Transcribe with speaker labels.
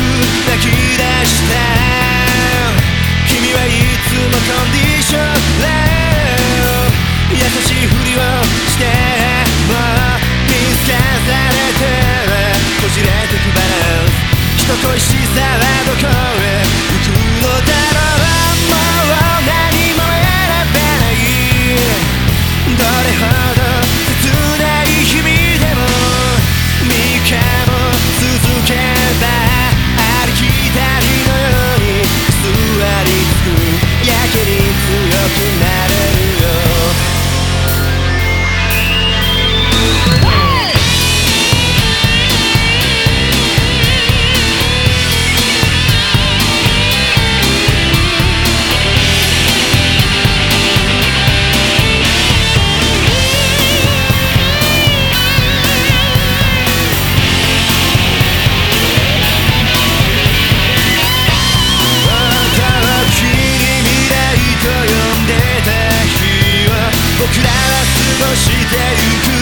Speaker 1: 泣き出した君はいつもコンディションで優しいふりをしても見透かされてこじれてくバランス人恋しさはどこへ行くのだろうもう何も選べないどれほどしてゆく